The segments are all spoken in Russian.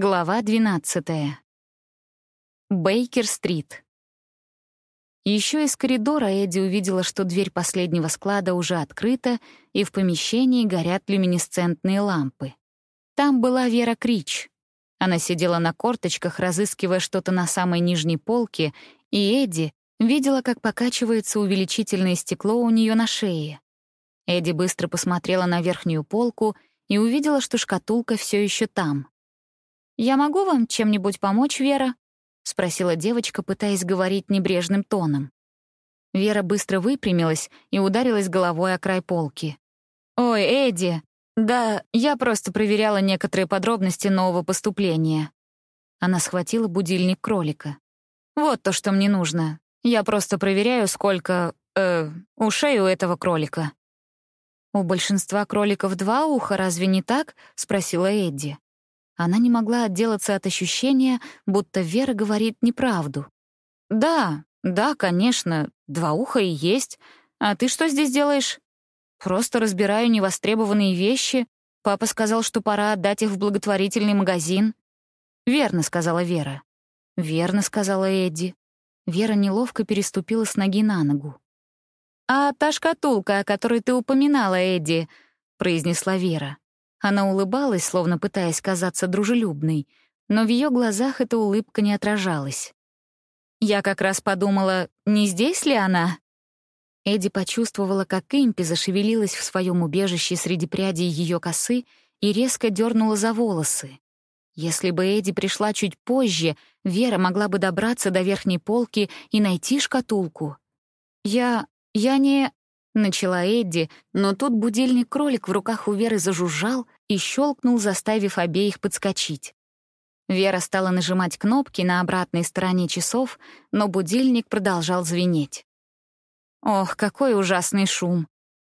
Глава 12. Бейкер-стрит. Еще из коридора Эдди увидела, что дверь последнего склада уже открыта, и в помещении горят люминесцентные лампы. Там была Вера Крич. Она сидела на корточках, разыскивая что-то на самой нижней полке, и Эдди видела, как покачивается увеличительное стекло у нее на шее. Эдди быстро посмотрела на верхнюю полку и увидела, что шкатулка все еще там — «Я могу вам чем-нибудь помочь, Вера?» — спросила девочка, пытаясь говорить небрежным тоном. Вера быстро выпрямилась и ударилась головой о край полки. «Ой, Эдди, да, я просто проверяла некоторые подробности нового поступления». Она схватила будильник кролика. «Вот то, что мне нужно. Я просто проверяю, сколько... э... ушей у этого кролика». «У большинства кроликов два уха, разве не так?» — спросила Эдди. Она не могла отделаться от ощущения, будто Вера говорит неправду. «Да, да, конечно, два уха и есть. А ты что здесь делаешь?» «Просто разбираю невостребованные вещи. Папа сказал, что пора отдать их в благотворительный магазин». «Верно», — сказала Вера. «Верно», — сказала Эдди. Вера неловко переступила с ноги на ногу. «А та шкатулка, о которой ты упоминала, Эдди», — произнесла Вера. Она улыбалась, словно пытаясь казаться дружелюбной, но в ее глазах эта улыбка не отражалась. Я как раз подумала, не здесь ли она? Эдди почувствовала, как Импи зашевелилась в своем убежище среди прядей ее косы и резко дернула за волосы. Если бы Эдди пришла чуть позже, Вера могла бы добраться до верхней полки и найти шкатулку. «Я... я не...» Начала Эдди, но тут будильник-кролик в руках у Веры зажужжал и щелкнул, заставив обеих подскочить. Вера стала нажимать кнопки на обратной стороне часов, но будильник продолжал звенеть. «Ох, какой ужасный шум!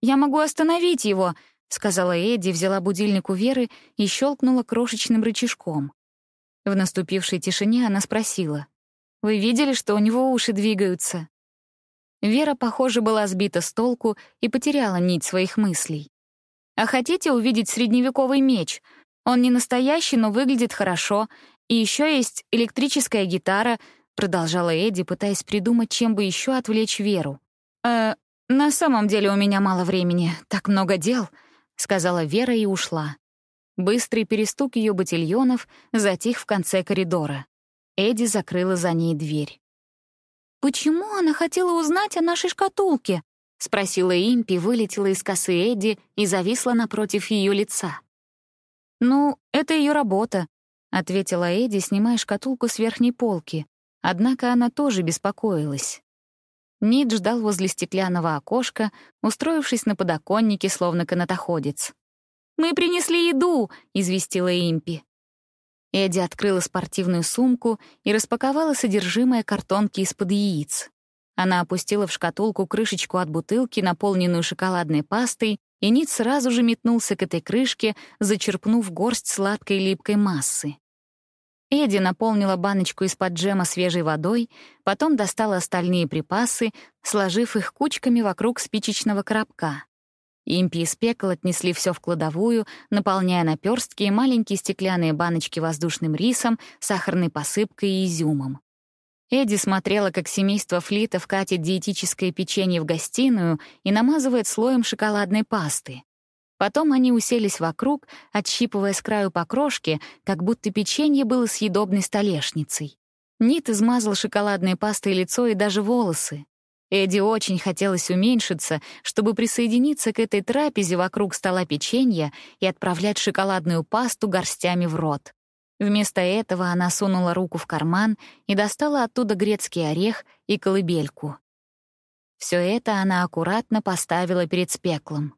Я могу остановить его!» — сказала Эдди, взяла будильник у Веры и щелкнула крошечным рычажком. В наступившей тишине она спросила. «Вы видели, что у него уши двигаются?» Вера, похоже, была сбита с толку и потеряла нить своих мыслей. «А хотите увидеть средневековый меч? Он не настоящий, но выглядит хорошо. И еще есть электрическая гитара», — продолжала Эдди, пытаясь придумать, чем бы еще отвлечь Веру. «Э, на самом деле у меня мало времени, так много дел», — сказала Вера и ушла. Быстрый перестук ее ботильонов затих в конце коридора. Эдди закрыла за ней дверь. «Почему она хотела узнать о нашей шкатулке?» — спросила Импи, вылетела из косы Эдди и зависла напротив ее лица. «Ну, это ее работа», — ответила Эдди, снимая шкатулку с верхней полки. Однако она тоже беспокоилась. Нид ждал возле стеклянного окошка, устроившись на подоконнике, словно канатоходец. «Мы принесли еду», — известила Импи. Эдди открыла спортивную сумку и распаковала содержимое картонки из-под яиц. Она опустила в шкатулку крышечку от бутылки, наполненную шоколадной пастой, и Нит сразу же метнулся к этой крышке, зачерпнув горсть сладкой липкой массы. Эдди наполнила баночку из-под джема свежей водой, потом достала остальные припасы, сложив их кучками вокруг спичечного коробка. Импи и Спекл отнесли все в кладовую, наполняя наперстки и маленькие стеклянные баночки воздушным рисом, сахарной посыпкой и изюмом. Эдди смотрела, как семейство флитов катит диетическое печенье в гостиную и намазывает слоем шоколадной пасты. Потом они уселись вокруг, отщипывая с краю покрошки, как будто печенье было съедобной столешницей. Нит измазал шоколадной пастой лицо и даже волосы. Эдди очень хотелось уменьшиться, чтобы присоединиться к этой трапезе вокруг стола печенья и отправлять шоколадную пасту горстями в рот. Вместо этого она сунула руку в карман и достала оттуда грецкий орех и колыбельку. Все это она аккуратно поставила перед спеклом.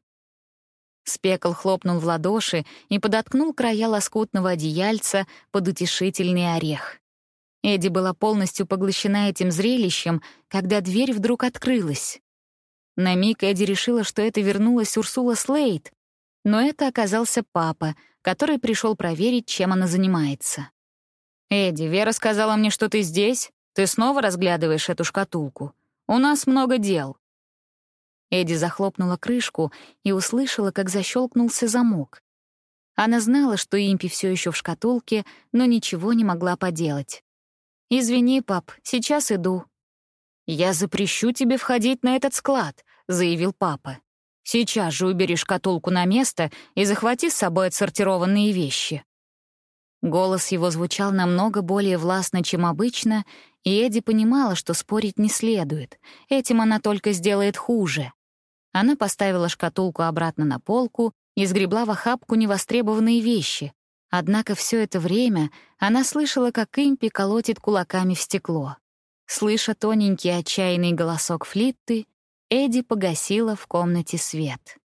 Спекл хлопнул в ладоши и подоткнул края лоскутного одеяльца под утешительный орех. Эдди была полностью поглощена этим зрелищем, когда дверь вдруг открылась. На миг Эдди решила, что это вернулась Урсула Слейд, но это оказался папа, который пришел проверить, чем она занимается. «Эдди, Вера сказала мне, что ты здесь. Ты снова разглядываешь эту шкатулку. У нас много дел». Эдди захлопнула крышку и услышала, как защелкнулся замок. Она знала, что Импи все еще в шкатулке, но ничего не могла поделать. «Извини, пап, сейчас иду». «Я запрещу тебе входить на этот склад», — заявил папа. «Сейчас же убери шкатулку на место и захвати с собой отсортированные вещи». Голос его звучал намного более властно, чем обычно, и Эдди понимала, что спорить не следует. Этим она только сделает хуже. Она поставила шкатулку обратно на полку и сгребла в охапку невостребованные вещи. Однако все это время она слышала, как Импи колотит кулаками в стекло. Слыша тоненький отчаянный голосок флитты, Эдди погасила в комнате свет.